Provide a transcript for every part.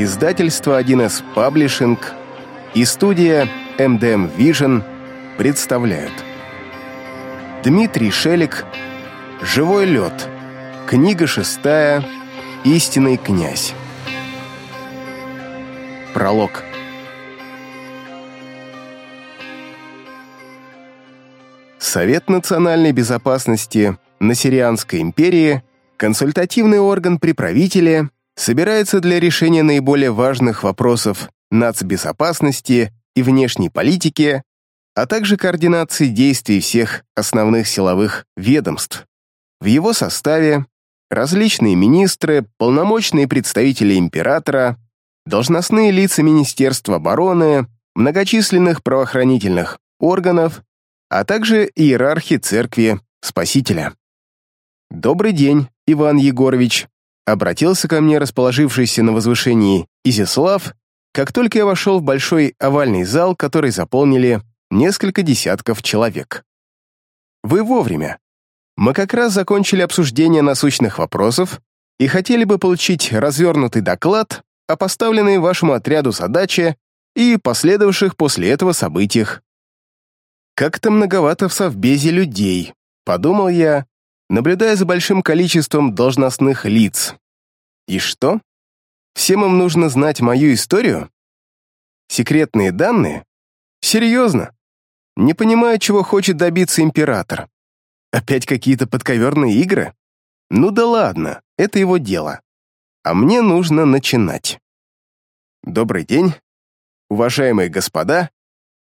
Издательство 1С Паблишинг и студия MDM Vision представляют. Дмитрий Шелик «Живой лед» Книга шестая «Истинный князь» Пролог. Совет национальной безопасности Насирианской империи – консультативный орган при правителе, собирается для решения наиболее важных вопросов нацбезопасности и внешней политики, а также координации действий всех основных силовых ведомств. В его составе различные министры, полномочные представители императора, должностные лица Министерства обороны, многочисленных правоохранительных органов, а также иерархи церкви Спасителя. «Добрый день, Иван Егорович», обратился ко мне расположившийся на возвышении Изяслав, как только я вошел в большой овальный зал, который заполнили несколько десятков человек. «Вы вовремя. Мы как раз закончили обсуждение насущных вопросов и хотели бы получить развернутый доклад о поставленной вашему отряду задаче и последовавших после этого событиях. Как-то многовато в совбезе людей, подумал я, наблюдая за большим количеством должностных лиц. И что? Всем им нужно знать мою историю? Секретные данные? Серьезно? Не понимаю, чего хочет добиться император. Опять какие-то подковерные игры? Ну да ладно, это его дело. А мне нужно начинать. Добрый день, уважаемые господа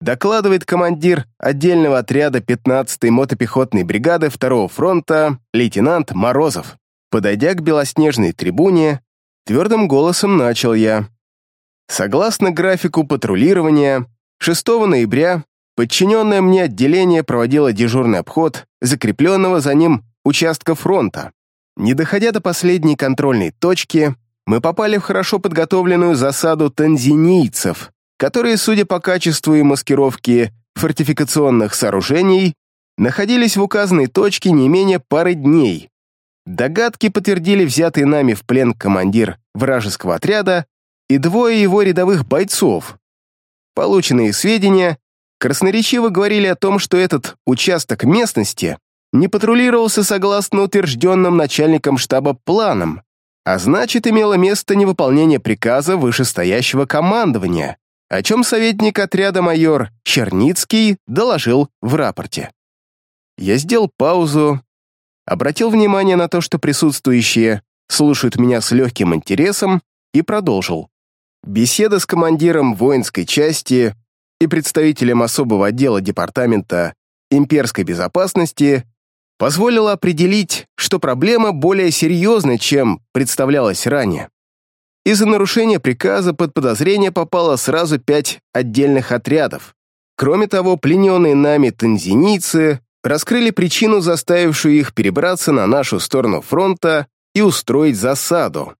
докладывает командир отдельного отряда 15-й мотопехотной бригады 2-го фронта лейтенант Морозов. Подойдя к белоснежной трибуне, твердым голосом начал я. Согласно графику патрулирования, 6 ноября подчиненное мне отделение проводило дежурный обход закрепленного за ним участка фронта. Не доходя до последней контрольной точки, мы попали в хорошо подготовленную засаду танзинийцев, которые, судя по качеству и маскировке фортификационных сооружений, находились в указанной точке не менее пары дней. Догадки подтвердили взятый нами в плен командир вражеского отряда и двое его рядовых бойцов. Полученные сведения красноречиво говорили о том, что этот участок местности не патрулировался согласно утвержденным начальником штаба планам, а значит, имело место невыполнение приказа вышестоящего командования, о чем советник отряда майор Черницкий доложил в рапорте. Я сделал паузу, обратил внимание на то, что присутствующие слушают меня с легким интересом, и продолжил. Беседа с командиром воинской части и представителем особого отдела департамента имперской безопасности позволила определить, что проблема более серьезна, чем представлялась ранее. Из-за нарушения приказа под подозрение попало сразу пять отдельных отрядов. Кроме того, плененные нами танзинийцы раскрыли причину, заставившую их перебраться на нашу сторону фронта и устроить засаду.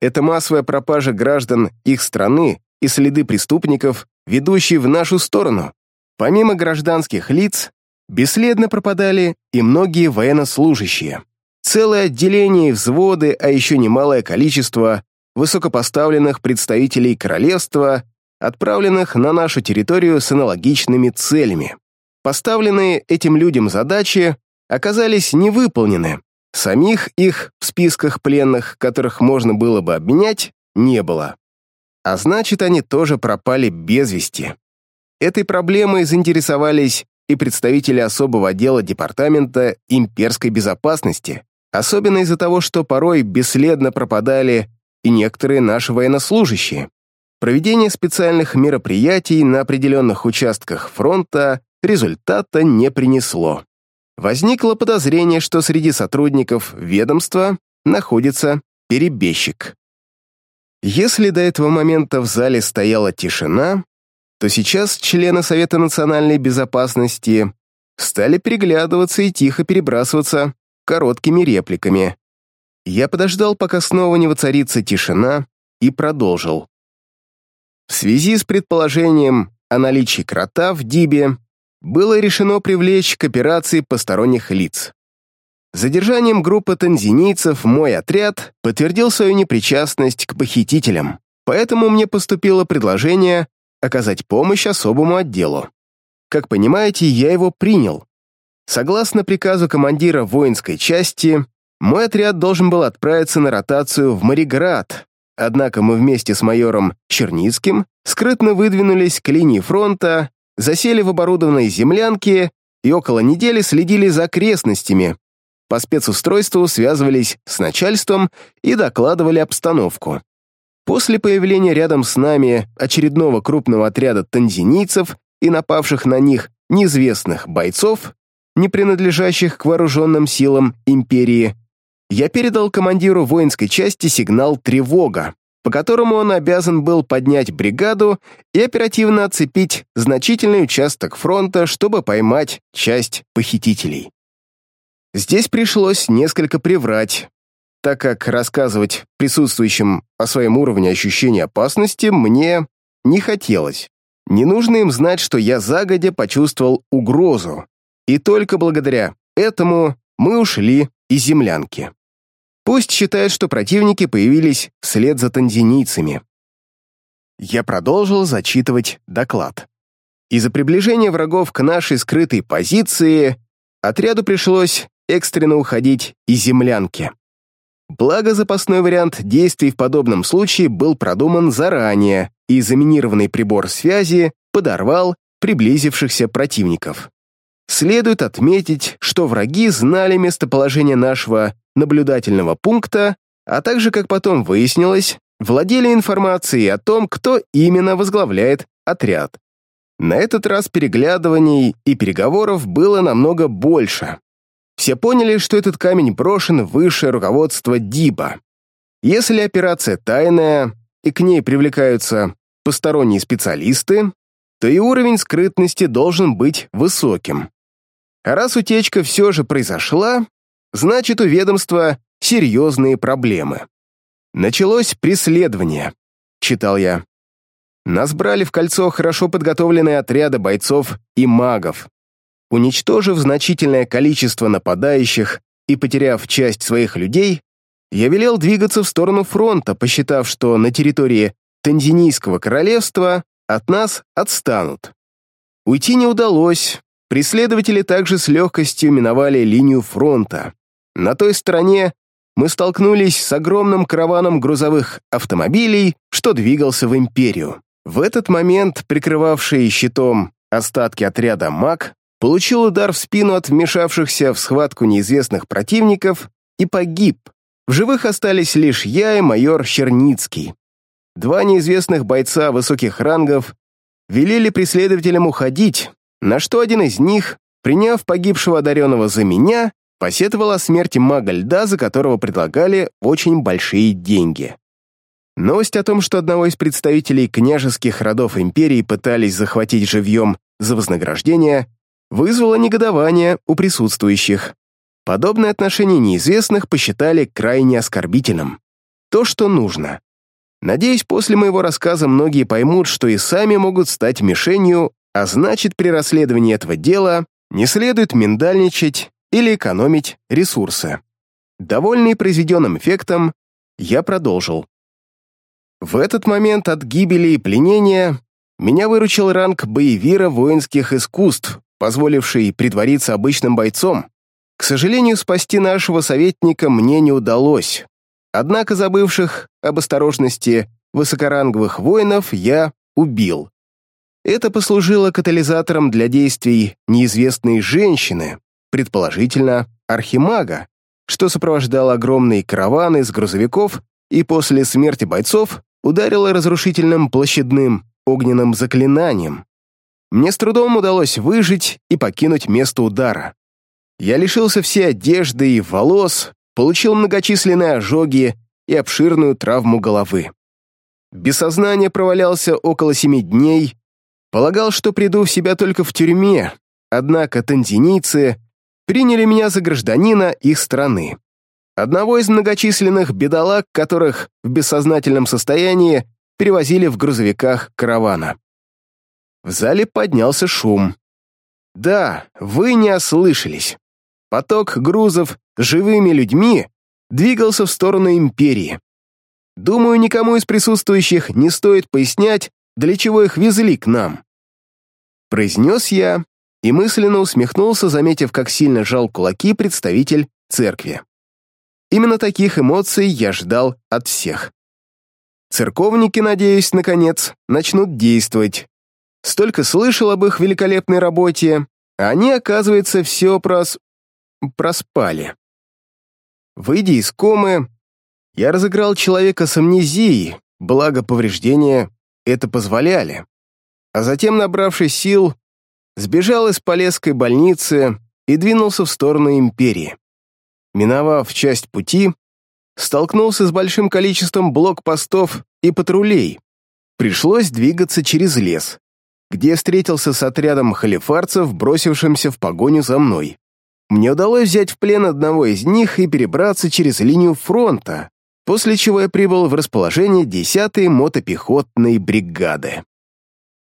Это массовая пропажа граждан их страны и следы преступников, ведущие в нашу сторону. Помимо гражданских лиц, бесследно пропадали и многие военнослужащие. Целое отделение и взводы, а еще немалое количество высокопоставленных представителей королевства, отправленных на нашу территорию с аналогичными целями. Поставленные этим людям задачи оказались невыполнены. Самих их в списках пленных, которых можно было бы обменять, не было. А значит, они тоже пропали без вести. Этой проблемой заинтересовались и представители особого отдела Департамента имперской безопасности, особенно из-за того, что порой бесследно пропадали и некоторые наши военнослужащие. Проведение специальных мероприятий на определенных участках фронта результата не принесло. Возникло подозрение, что среди сотрудников ведомства находится перебежчик. Если до этого момента в зале стояла тишина, то сейчас члены Совета национальной безопасности стали переглядываться и тихо перебрасываться короткими репликами. Я подождал, пока снова не воцарится тишина, и продолжил. В связи с предположением о наличии крота в Дибе было решено привлечь к операции посторонних лиц. Задержанием группы танзинийцев мой отряд подтвердил свою непричастность к похитителям. поэтому мне поступило предложение оказать помощь особому отделу. Как понимаете, я его принял. Согласно приказу командира воинской части, мой отряд должен был отправиться на ротацию в Мариград, однако мы вместе с майором Черницким скрытно выдвинулись к линии фронта, засели в оборудованной землянке и около недели следили за окрестностями. По спецустройству связывались с начальством и докладывали обстановку. После появления рядом с нами очередного крупного отряда танзинийцев и напавших на них неизвестных бойцов, не принадлежащих к вооруженным силам империи, я передал командиру воинской части сигнал «Тревога», по которому он обязан был поднять бригаду и оперативно оцепить значительный участок фронта, чтобы поймать часть похитителей. Здесь пришлось несколько приврать, так как рассказывать присутствующим о своем уровне ощущения опасности мне не хотелось. Не нужно им знать, что я загодя почувствовал угрозу, и только благодаря этому мы ушли из землянки. Пусть считают, что противники появились вслед за танзинийцами. Я продолжил зачитывать доклад. Из-за приближения врагов к нашей скрытой позиции отряду пришлось экстренно уходить из землянки. Благо, запасной вариант действий в подобном случае был продуман заранее, и заминированный прибор связи подорвал приблизившихся противников. Следует отметить, что враги знали местоположение нашего наблюдательного пункта, а также, как потом выяснилось, владели информацией о том, кто именно возглавляет отряд. На этот раз переглядываний и переговоров было намного больше. Все поняли, что этот камень брошен в высшее руководство ДИБа. Если операция тайная, и к ней привлекаются посторонние специалисты, то и уровень скрытности должен быть высоким. Раз утечка все же произошла, значит, у ведомства серьезные проблемы. Началось преследование, читал я. Нас брали в кольцо хорошо подготовленные отряды бойцов и магов. Уничтожив значительное количество нападающих и потеряв часть своих людей, я велел двигаться в сторону фронта, посчитав, что на территории Танзинийского королевства от нас отстанут. Уйти не удалось, преследователи также с легкостью миновали линию фронта. На той стороне мы столкнулись с огромным караваном грузовых автомобилей, что двигался в империю. В этот момент прикрывавший щитом остатки отряда МАК получил удар в спину от вмешавшихся в схватку неизвестных противников и погиб. В живых остались лишь я и майор Черницкий. Два неизвестных бойца высоких рангов велели преследователям уходить, на что один из них, приняв погибшего одаренного за меня, посетовал о смерти мага льда, за которого предлагали очень большие деньги. Новость о том, что одного из представителей княжеских родов империи пытались захватить живьем за вознаграждение, вызвала негодование у присутствующих. Подобное отношение неизвестных посчитали крайне оскорбительным. То, что нужно. Надеюсь, после моего рассказа многие поймут, что и сами могут стать мишенью, а значит, при расследовании этого дела не следует миндальничать или экономить ресурсы. Довольный произведенным эффектом, я продолжил. В этот момент от гибели и пленения меня выручил ранг боевира воинских искусств, позволивший притвориться обычным бойцом. К сожалению, спасти нашего советника мне не удалось. Однако забывших об осторожности высокоранговых воинов я убил. Это послужило катализатором для действий неизвестной женщины, предположительно, архимага, что сопровождал огромные караваны с грузовиков и после смерти бойцов ударило разрушительным площадным огненным заклинанием. Мне с трудом удалось выжить и покинуть место удара. Я лишился всей одежды и волос, получил многочисленные ожоги и обширную травму головы. Без сознания провалялся около семи дней, полагал, что приду в себя только в тюрьме, однако танзинийцы приняли меня за гражданина их страны. Одного из многочисленных бедолаг, которых в бессознательном состоянии перевозили в грузовиках каравана. В зале поднялся шум. Да, вы не ослышались. Поток грузов живыми людьми двигался в сторону империи. Думаю, никому из присутствующих не стоит пояснять, для чего их везли к нам. Произнес я и мысленно усмехнулся, заметив, как сильно жал кулаки представитель церкви. Именно таких эмоций я ждал от всех. Церковники, надеюсь, наконец, начнут действовать. Столько слышал об их великолепной работе, а они, оказывается, все прос... проспали. Выйдя из комы, я разыграл человека с амнезией, благо повреждения это позволяли. А затем, набравшись сил, сбежал из Полесской больницы и двинулся в сторону Империи. Миновав часть пути, столкнулся с большим количеством блокпостов и патрулей. Пришлось двигаться через лес, где встретился с отрядом халифарцев, бросившимся в погоню за мной. Мне удалось взять в плен одного из них и перебраться через линию фронта, после чего я прибыл в расположение 10-й мотопехотной бригады.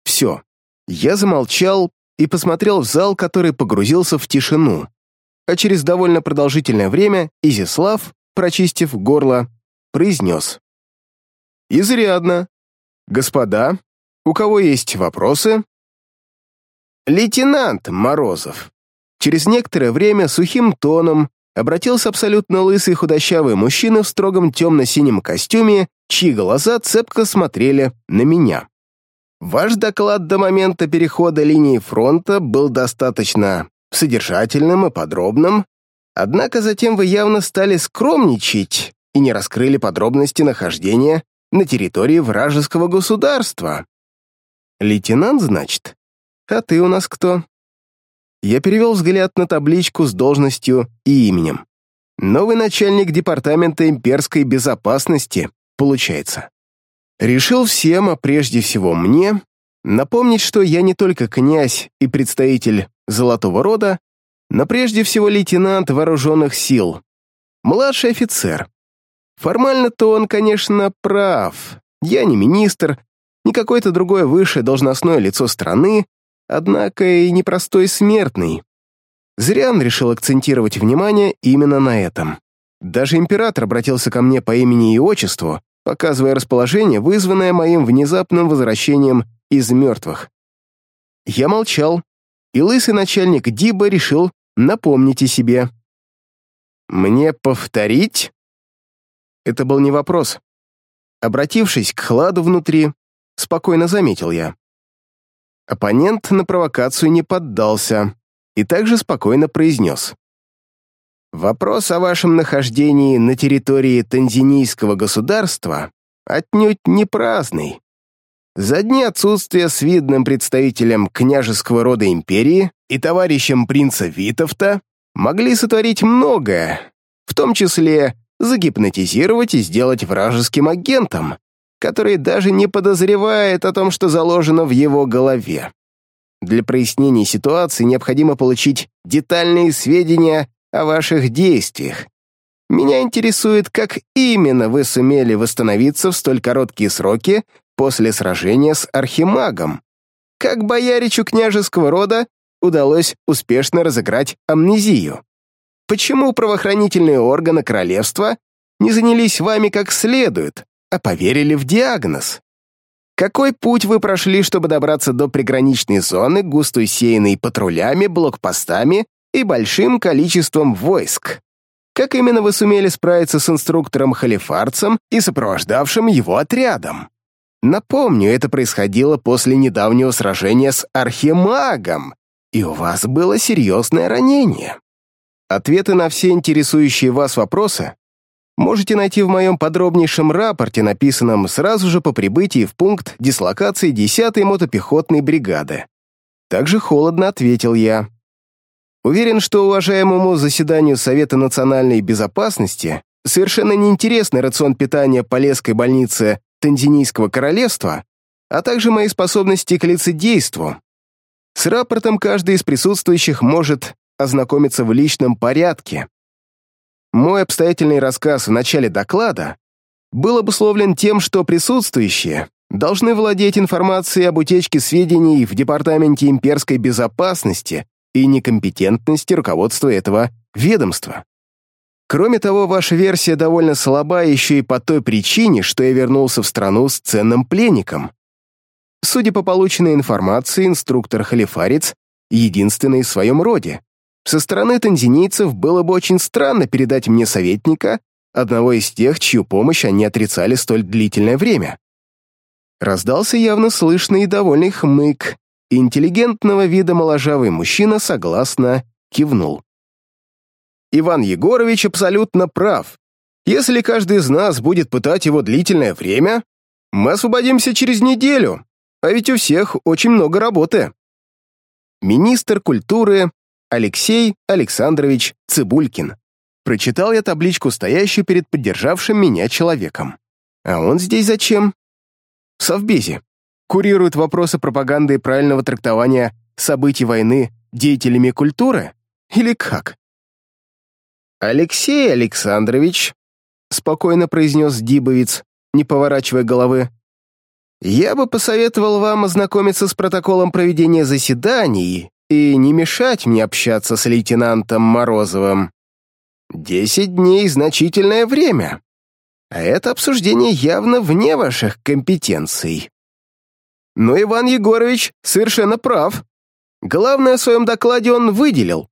Все. Я замолчал и посмотрел в зал, который погрузился в тишину. А через довольно продолжительное время Изислав, прочистив горло, произнес. «Изрядно. Господа, у кого есть вопросы?» «Лейтенант Морозов». Через некоторое время сухим тоном обратился абсолютно лысый худощавый мужчина в строгом темно-синем костюме, чьи глаза цепко смотрели на меня. Ваш доклад до момента перехода линии фронта был достаточно содержательным и подробным, однако затем вы явно стали скромничать и не раскрыли подробности нахождения на территории вражеского государства. Лейтенант, значит? А ты у нас кто? Я перевел взгляд на табличку с должностью и именем. Новый начальник департамента имперской безопасности, получается. Решил всем, а прежде всего мне, напомнить, что я не только князь и представитель Золотого рода, но прежде всего лейтенант вооруженных сил, младший офицер. Формально-то он, конечно, прав. Я не министр, не какое-то другое высшее должностное лицо страны, однако и непростой смертный. Зря решил акцентировать внимание именно на этом. Даже император обратился ко мне по имени и отчеству, показывая расположение, вызванное моим внезапным возвращением из мертвых. Я молчал, и лысый начальник Диба решил напомнить о себе. «Мне повторить?» Это был не вопрос. Обратившись к хладу внутри, спокойно заметил я. Оппонент на провокацию не поддался и также спокойно произнес. «Вопрос о вашем нахождении на территории Танзинийского государства отнюдь не праздный. За дни отсутствия с видным представителем княжеского рода империи и товарищем принца Витовта могли сотворить многое, в том числе загипнотизировать и сделать вражеским агентом, который даже не подозревает о том, что заложено в его голове. Для прояснения ситуации необходимо получить детальные сведения о ваших действиях. Меня интересует, как именно вы сумели восстановиться в столь короткие сроки после сражения с Архимагом. Как бояричу княжеского рода удалось успешно разыграть амнезию? Почему правоохранительные органы королевства не занялись вами как следует, а поверили в диагноз. Какой путь вы прошли, чтобы добраться до приграничной зоны, густо усеянной патрулями, блокпостами и большим количеством войск? Как именно вы сумели справиться с инструктором-халифарцем и сопровождавшим его отрядом? Напомню, это происходило после недавнего сражения с архимагом, и у вас было серьезное ранение. Ответы на все интересующие вас вопросы можете найти в моем подробнейшем рапорте, написанном сразу же по прибытии в пункт дислокации 10-й мотопехотной бригады. Также холодно ответил я. Уверен, что уважаемому заседанию Совета национальной безопасности совершенно неинтересный рацион питания Полесской больницы Танзинийского королевства, а также мои способности к лицедейству. С рапортом каждый из присутствующих может ознакомиться в личном порядке, мой обстоятельный рассказ в начале доклада был обусловлен тем, что присутствующие должны владеть информацией об утечке сведений в Департаменте имперской безопасности и некомпетентности руководства этого ведомства. Кроме того, ваша версия довольно слаба еще и по той причине, что я вернулся в страну с ценным пленником. Судя по полученной информации, инструктор Халифарец единственный в своем роде. Со стороны танзинийцев было бы очень странно передать мне советника, одного из тех, чью помощь они отрицали столь длительное время. Раздался явно слышный и довольный хмык, интеллигентного вида моложавый мужчина согласно кивнул. Иван Егорович абсолютно прав. Если каждый из нас будет пытать его длительное время, мы освободимся через неделю, а ведь у всех очень много работы. Министр культуры Алексей Александрович Цибулькин. Прочитал я табличку, стоящую перед поддержавшим меня человеком. А он здесь зачем? В Совбезе. Курирует вопросы пропаганды и правильного трактования событий войны деятелями культуры? Или как? «Алексей Александрович», — спокойно произнес Дибовец, не поворачивая головы, «я бы посоветовал вам ознакомиться с протоколом проведения заседаний и не мешать мне общаться с лейтенантом Морозовым. Десять дней — значительное время, а это обсуждение явно вне ваших компетенций». Но Иван Егорович совершенно прав. Главное в своем докладе он выделил.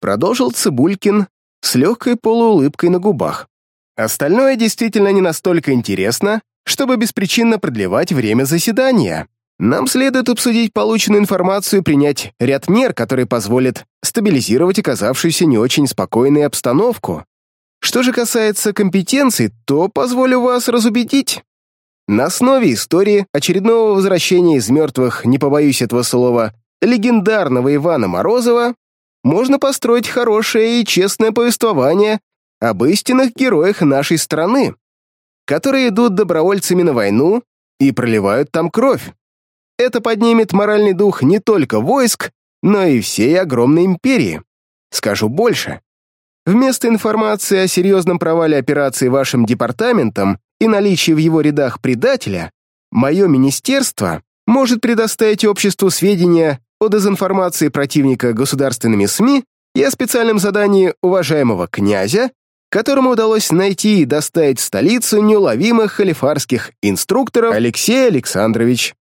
Продолжил Цибулькин, с легкой полуулыбкой на губах. Остальное действительно не настолько интересно, чтобы беспричинно продлевать время заседания. Нам следует обсудить полученную информацию и принять ряд мер, которые позволят стабилизировать оказавшуюся не очень спокойную обстановку. Что же касается компетенций, то позволю вас разубедить. На основе истории очередного возвращения из мертвых, не побоюсь этого слова, легендарного Ивана Морозова, можно построить хорошее и честное повествование об истинных героях нашей страны, которые идут добровольцами на войну и проливают там кровь. Это поднимет моральный дух не только войск, но и всей огромной империи. Скажу больше. Вместо информации о серьезном провале операции вашим департаментом и наличии в его рядах предателя, мое министерство может предоставить обществу сведения о дезинформации противника государственными СМИ и о специальном задании уважаемого князя, которому удалось найти и доставить в столицу неуловимых халифарских инструкторов Алексей Александрович.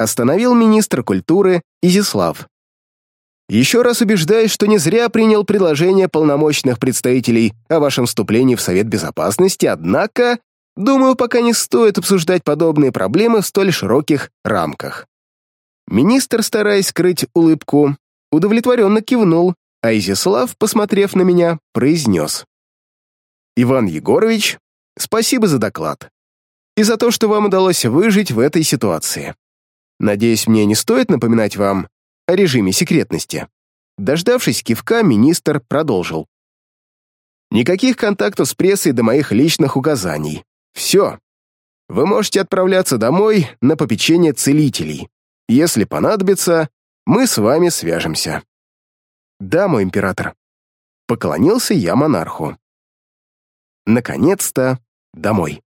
Остановил министр культуры Изислав. Еще раз убеждаюсь, что не зря принял предложение полномочных представителей о вашем вступлении в Совет Безопасности, однако, думаю, пока не стоит обсуждать подобные проблемы в столь широких рамках. Министр, стараясь скрыть улыбку, удовлетворенно кивнул, а Изяслав, посмотрев на меня, произнес. «Иван Егорович, спасибо за доклад. И за то, что вам удалось выжить в этой ситуации. Надеюсь, мне не стоит напоминать вам о режиме секретности». Дождавшись кивка, министр продолжил. «Никаких контактов с прессой до моих личных указаний. Все. Вы можете отправляться домой на попечение целителей. Если понадобится, мы с вами свяжемся». «Да, мой император». Поклонился я монарху. Наконец-то домой.